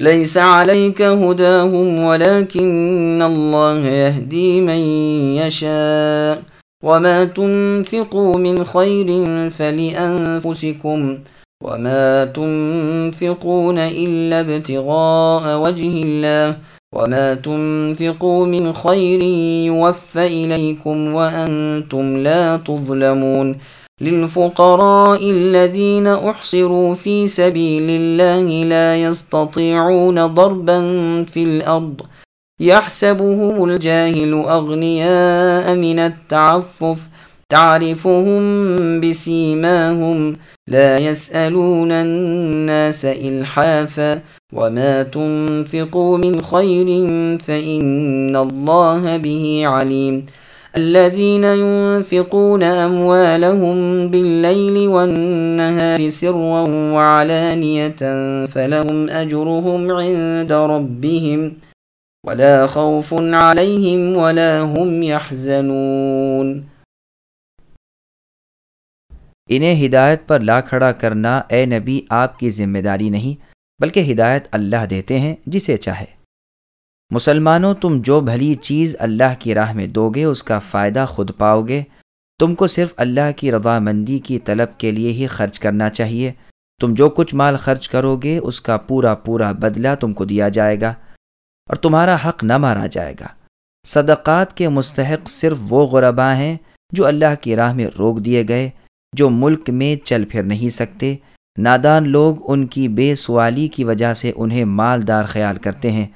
ليس عليك هداهم ولكن الله يهدي من يشاء وما تنفقوا من خير فلأنفسكم وما تنفقون إلا ابتغاء وجه الله وما تنفقوا من خير يوفى إليكم وأنتم لا تظلمون للفقراء الذين أحصروا في سبيل الله لا يستطيعون ضربا في الأرض. يحسبهم الجاهل أغنياء من التعفف. تعرفهم بسيماهم. لا يسألون الناس إلحافا. وما تنفقوا من خير فإن الله به عليم. الذين ينفقون أموالهم بالليل والنهار سرا وعلانية فلهم أجرهم عند ربهم ولا خوف عليهم ولا هم يحزنون. انہیں ہدایت پر لا کھڑا کرنا اے نبی آپ کی ذمہ داری نہیں، بلکہ ہدایت اللہ دیتے ہیں جسے چاہے۔ مسلمانوں، تم جو بھلی چیز اللہ کی راہ میں دو گے اس کا فائدہ خود پاؤ گے۔ تم کو صرف اللہ کی رضامندی کی طلب کے لیے ہی خرچ کرنا چاہیے۔ تم جو کچھ مال خرچ کرو گے، اس کا پورا پورا بدلہ تم کو دیا جائے گا۔ اور تمہارا حق نہ مارا جائے گا۔ صدقات کے مستحق صرف وہ غربا ہیں جو اللہ کی راہ میں روک دیے گئے، جو ملک میں چل پھر نہیں سکتے۔ نادان لوگ ان کی بے سوالی کی وجہ سے انہیں مالدار خیال کرتے ہیں۔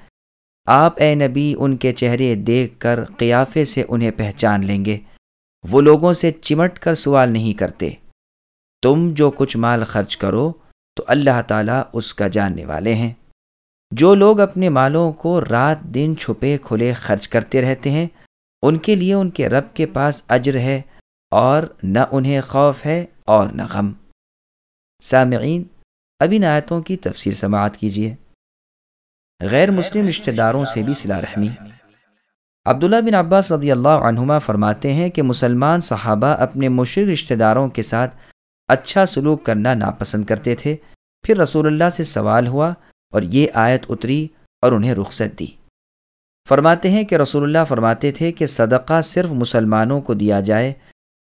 آپ اے نبی ان کے چہرے دیکھ کر قیافے سے انہیں پہچان لیں گے۔ وہ لوگوں سے چمٹ کر سوال نہیں کرتے۔ تم جو کچھ مال خرچ کرو تو اللہ تعالیٰ اس کا جاننے والے ہیں۔ جو لوگ اپنے مالوں کو رات دن چھپے کھلے خرچ کرتے رہتے ہیں، ان کے لیے ان کے رب کے پاس اجر ہے اور نہ انہیں خوف ہے اور نہ غم۔ سامعین ابھی آیتوں کی تفسیر سماعت کیجیے۔ غیر مسلم رشتہ داروں سے بھی صلاح رحمی۔ عبداللہ بن عباس رضی اللہ عنہما فرماتے ہیں کہ مسلمان صحابہ اپنے مشرق رشتہ داروں کے ساتھ اچھا سلوک کرنا ناپسند کرتے تھے۔ پھر رسول اللہ سے سوال ہوا اور یہ آیت اتری اور انہیں رخصت دی۔ فرماتے ہیں کہ رسول اللہ فرماتے تھے کہ صدقہ صرف مسلمانوں کو دیا جائے۔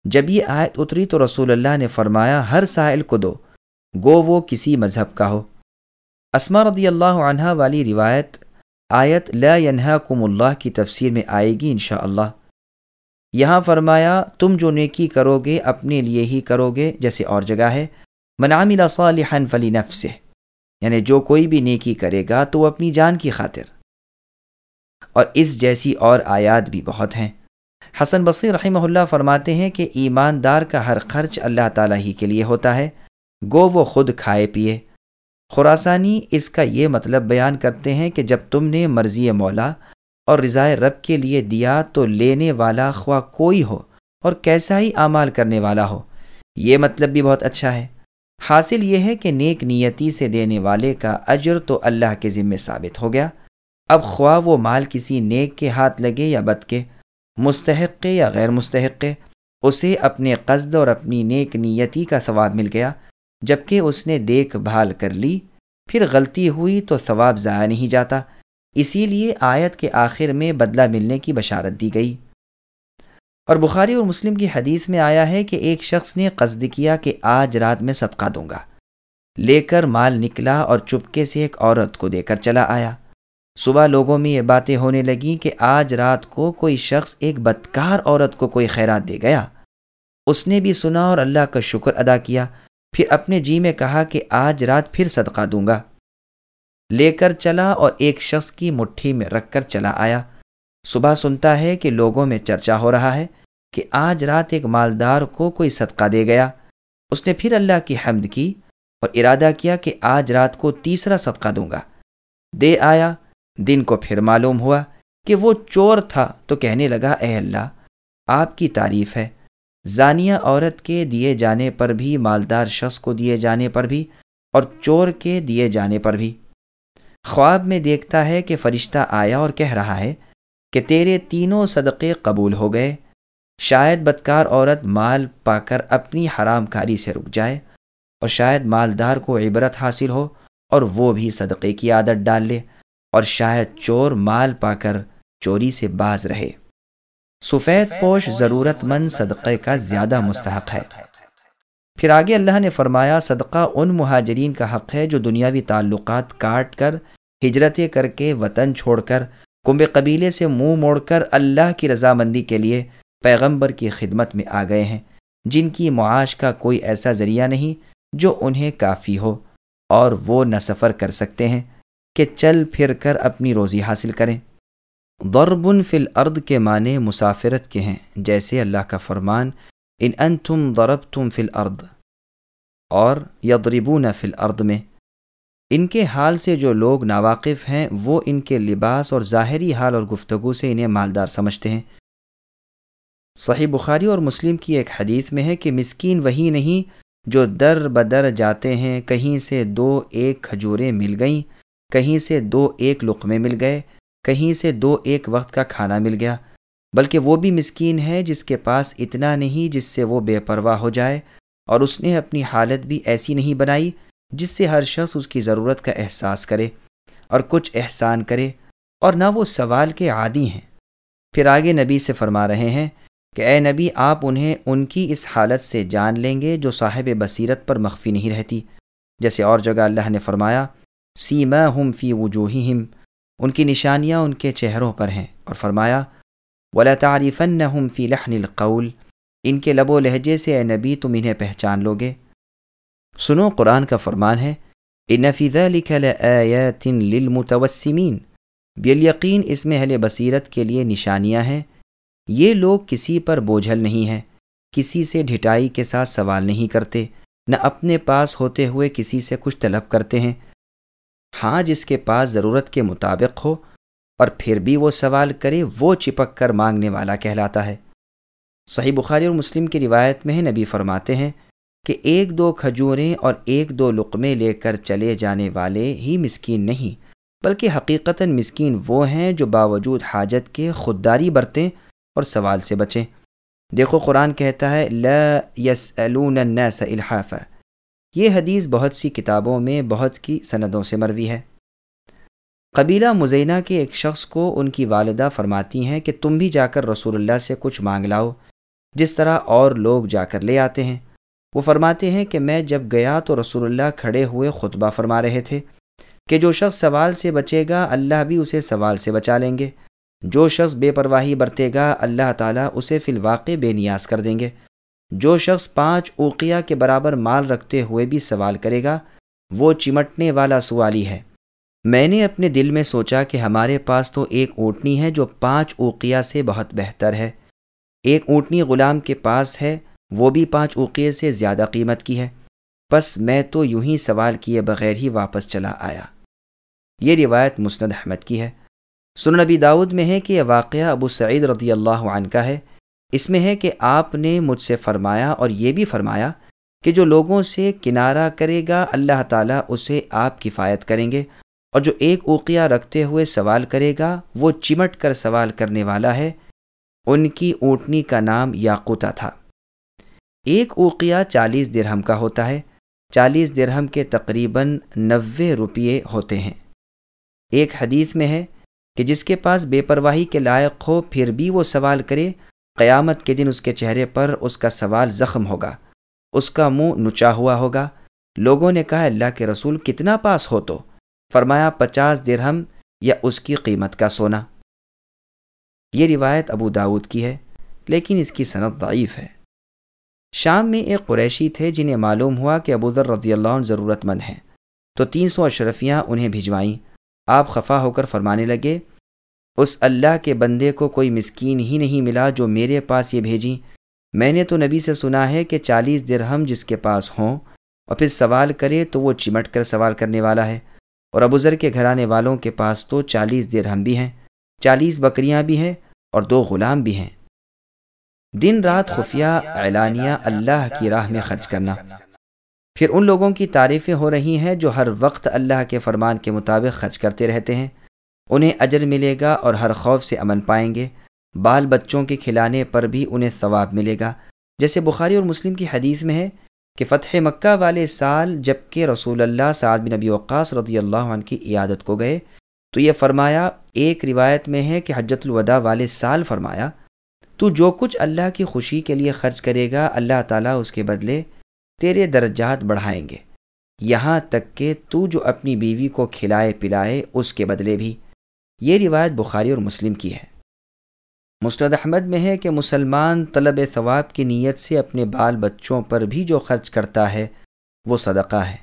جب یہ آیت اتری تو رسول اللہ نے فرمایا، ہر سائل کو دو، گو وہ کسی مذہب کا ہو۔ اسما رضی اللہ عنہ والی روایت آیت لا ینہاکم اللہ کی تفسیر میں آئے گی انشاءاللہ۔ یہاں فرمایا، تم جو نیکی کرو گے اپنے لیے ہی کرو گے جیسے اور جگہ ہے، من عمل صالحا فلی نفسه یعنی جو کوئی بھی نیکی کرے گا تو وہ اپنی جان کی خاطر۔ اور اس جیسی اور آیات بھی بہت ہیں۔ حسن بصیر رحمہ اللہ فرماتے ہیں کہ ایماندار کا ہر خرچ اللہ تعالیٰ ہی کے لیے ہوتا ہے۔ گو وہ خود کھائے پیے۔ خوراسانی اس کا یہ مطلب بیان کرتے ہیں کہ جب تم نے مرضی مولا اور رضائے رب کے لیے دیا تو لینے والا خواہ کوئی ہو اور کیسا ہی اعمال کرنے والا ہو۔ یہ مطلب بھی بہت اچھا ہے۔ حاصل یہ ہے کہ نیک نیتی سے دینے والے کا اجر تو اللہ کے ذمے ثابت ہو گیا۔ اب خواہ وہ مال کسی نیک کے ہاتھ لگے یا بد کے، مستحق یا غیر مستحق، اسے اپنے قصد اور اپنی نیک نیتی کا ثواب مل گیا۔ جبکہ اس نے دیکھ بھال کر لی، پھر غلطی ہوئی تو ثواب ضائع نہیں جاتا۔ اسی لیے آیت کے آخر میں بدلہ ملنے کی بشارت دی گئی۔ اور بخاری اور مسلم کی حدیث میں آیا ہے کہ ایک شخص نے قصد کیا کہ آج رات میں صدقہ دوں گا۔ لے کر مال نکلا اور چپکے سے ایک عورت کو دے کر چلا آیا۔ صبح لوگوں میں یہ باتیں ہونے لگیں کہ آج رات کو کوئی شخص ایک بدکار عورت کو کوئی خیرات دے گیا۔ اس نے بھی سنا اور اللہ کا شکر ادا کیا۔ پھر اپنے جی میں کہا کہ آج رات پھر صدقہ دوں گا۔ لے کر چلا اور ایک شخص کی مٹھی میں رکھ کر چلا آیا۔ صبح سنتا ہے کہ لوگوں میں چرچا ہو رہا ہے کہ آج رات ایک مالدار کو کوئی صدقہ دے گیا۔ اس نے پھر اللہ کی حمد کی اور ارادہ کیا کہ آج رات کو تیسرا صدقہ دوں گا۔ دے آیا۔ دن کو پھر معلوم ہوا کہ وہ چور تھا تو کہنے لگا، اے اللہ، آپ کی تعریف ہے۔ زانیہ عورت کے دیے جانے پر بھی، مالدار شخص کو دیے جانے پر بھی اور چور کے دیے جانے پر بھی۔ خواب میں دیکھتا ہے کہ فرشتہ آیا اور کہہ رہا ہے کہ تیرے تینوں صدقے قبول ہو گئے۔ شاید بدکار عورت مال پا کر اپنی حرام کاری سے رک جائے اور شاید مالدار کو عبرت حاصل ہو اور وہ بھی صدقے کی عادت ڈال لے اور شاید چور مال پا کر چوری سے باز رہے۔ سفید پوش ضرورت مند صدقے کا زیادہ مستحق ہے۔ پھر آگے اللہ نے فرمایا، صدقہ ان مہاجرین کا حق ہے جو دنیاوی تعلقات کاٹ کر ہجرتیں کر کے وطن چھوڑ کر کنب قبیلے سے منہ موڑ کر اللہ کی رضامندی کے لیے پیغمبر کی خدمت میں آ گئے ہیں۔ جن کی معاش کا کوئی ایسا ذریعہ نہیں جو انہیں کافی ہو، اور وہ نہ سفر کر سکتے ہیں کہ چل پھر کر اپنی روزی حاصل کریں۔ ضربن فی الارض کے معنی مسافرت کے ہیں، جیسے اللہ کا فرمان، ان ان تم ضرب تم فل ارد اور یضربون فی الارض میں۔ ان کے حال سے جو لوگ ناواقف ہیں، وہ ان کے لباس اور ظاہری حال اور گفتگو سے انہیں مالدار سمجھتے ہیں۔ صحیح بخاری اور مسلم کی ایک حدیث میں ہے کہ مسکین وہی نہیں جو در بدر جاتے ہیں، کہیں سے دو ایک کھجوریں مل گئیں، کہیں سے دو ایک لقمے مل گئے۔ کہیں سے دو ایک وقت کا کھانا مل گیا، بلکہ وہ بھی مسکین ہے جس کے پاس اتنا نہیں جس سے وہ بے پرواہ ہو جائے، اور اس نے اپنی حالت بھی ایسی نہیں بنائی جس سے ہر شخص اس کی ضرورت کا احساس کرے اور کچھ احسان کرے، اور نہ وہ سوال کے عادی ہیں۔ پھر آگے نبی سے فرما رہے ہیں کہ اے نبی، آپ انہیں ان کی اس حالت سے جان لیں گے جو صاحب بصیرت پر مخفی نہیں رہتی۔ جیسے اور جگہ اللہ نے فرمایا سیما ہم فی وجوہہم ان کی نشانیاں ان کے چہروں پر ہیں اور فرمایا، ولا تعریفن ہم فی لحن القول، ان کے لب و لہجے سے اے نبی تم انہیں پہچان لو گے سنو، قرآن کا فرمان ہے، ان فی ذلک لآیات للمتوسمین بالیقین اس میں اہل بصیرت کے لیے نشانیاں ہیں۔ یہ لوگ کسی پر بوجھل نہیں ہیں، کسی سے ڈھٹائی کے ساتھ سوال نہیں کرتے، نہ اپنے پاس ہوتے ہوئے کسی سے کچھ طلب کرتے ہیں۔ ہاں جس کے پاس ضرورت کے مطابق ہو اور پھر بھی وہ سوال کرے، وہ چپک کر مانگنے والا کہلاتا ہے۔ صحیح بخاری اور مسلم کی روایت میں نبی فرماتے ہیں کہ ایک دو کھجوریں اور ایک دو لقمے لے کر چلے جانے والے ہی مسکین نہیں، بلکہ حقیقتاً مسکین وہ ہیں جو باوجود حاجت کے خودداری برتیں اور سوال سے بچیں۔ دیکھو، قرآن کہتا ہے، لا یسألون الناس الحافہ یہ حدیث بہت سی کتابوں میں بہت کی سندوں سے مروی ہے۔ قبیلہ مزینہ کے ایک شخص کو ان کی والدہ فرماتی ہیں کہ تم بھی جا کر رسول اللہ سے کچھ مانگ لاؤ۔ جس طرح اور لوگ جا کر لے آتے ہیں۔ وہ فرماتے ہیں کہ میں جب گیا تو رسول اللہ کھڑے ہوئے خطبہ فرما رہے تھے کہ جو شخص سوال سے بچے گا، اللہ بھی اسے سوال سے بچا لیں گے۔ جو شخص بے پرواہی برتے گا، اللہ تعالیٰ اسے فی الواقع بے نیاز کر دیں گے۔ جو شخص پانچ اوقیہ کے برابر مال رکھتے ہوئے بھی سوال کرے گا، وہ چمٹنے والا سوالی ہے۔ میں نے اپنے دل میں سوچا کہ ہمارے پاس تو ایک اونٹنی ہے جو پانچ اوقیہ سے بہت بہتر ہے۔ ایک اونٹنی غلام کے پاس ہے، وہ بھی پانچ اوقیے سے زیادہ قیمت کی ہے۔ بس میں تو یوں ہی سوال کیے بغیر ہی واپس چلا آیا۔ یہ روایت مسند احمد کی ہے۔ سن نبی داود میں ہے کہ یہ واقعہ ابو سعید رضی اللہ عنہ کا ہے۔ اس میں ہے کہ آپ نے مجھ سے فرمایا اور یہ بھی فرمایا کہ جو لوگوں سے کنارہ کرے گا، اللہ تعالیٰ اسے آپ کفایت کریں گے۔ اور جو ایک اوقیہ رکھتے ہوئے سوال کرے گا، وہ چمٹ کر سوال کرنے والا ہے۔ ان کی اونٹنی کا نام یاقوتا تھا۔ ایک اوقیہ چالیس درہم کا ہوتا ہے۔ چالیس درہم کے تقریباً نوے روپیے ہوتے ہیں۔ ایک حدیث میں ہے کہ جس کے پاس بے پرواہی کے لائق ہو، پھر بھی وہ سوال کرے قیامت کے دن اس کے چہرے پر اس کا سوال زخم ہوگا۔ اس کا منہ نچا ہوا ہوگا۔ لوگوں نے کہا، اللہ کے رسول کتنا پاس ہو تو؟ فرمایا، پچاس درہم یا اس کی قیمت کا سونا۔ یہ روایت ابو داود کی ہے، لیکن اس کی صنعت ضعیف ہے۔ شام میں ایک قریشی تھے جنہیں معلوم ہوا کہ ابو ذر رضی اللہ عنہ ضرورت مند ہیں۔ تو تین سو اشرفیاں انہیں بھجوائیں۔ آپ خفا ہو کر فرمانے لگے اس اللہ کے بندے کو کوئی مسکین ہی نہیں ملا جو میرے پاس یہ بھیجیں۔ میں نے تو نبی سے سنا ہے کہ چالیس درہم جس کے پاس ہوں اور پھر سوال کرے تو وہ چمٹ کر سوال کرنے والا ہے۔ اور ابوذر کے گھرانے والوں کے پاس تو چالیس درہم بھی ہیں، چالیس بکریاں بھی ہیں اور دو غلام بھی ہیں۔ دن رات خفیہ اعلانیہ اللہ کی راہ میں خرچ کرنا۔ پھر ان لوگوں کی تعریفیں ہو رہی ہیں جو ہر وقت اللہ کے فرمان کے مطابق خرچ کرتے رہتے ہیں۔ انہیں اجر ملے گا اور ہر خوف سے امن پائیں گے۔ بال بچوں کے کھلانے پر بھی انہیں ثواب ملے گا۔ جیسے بخاری اور مسلم کی حدیث میں ہے کہ فتح مکہ والے سال جبکہ رسول اللہ سعد بن نبی وقاص رضی اللہ عنہ کی عیادت کو گئے، تو یہ فرمایا، ایک روایت میں ہے کہ حجت الوداع والے سال فرمایا، تو جو کچھ اللہ کی خوشی کے لیے خرچ کرے گا، اللہ تعالیٰ اس کے بدلے تیرے درجات بڑھائیں گے۔ یہاں تک کہ تو جو اپنی بیوی کو کھلائے پلائے اس کے بدلے بھی۔ یہ روایت بخاری اور مسلم کی ہے۔ مستد احمد میں ہے کہ مسلمان طلب ثواب کی نیت سے اپنے بال بچوں پر بھی جو خرچ کرتا ہے، وہ صدقہ ہے۔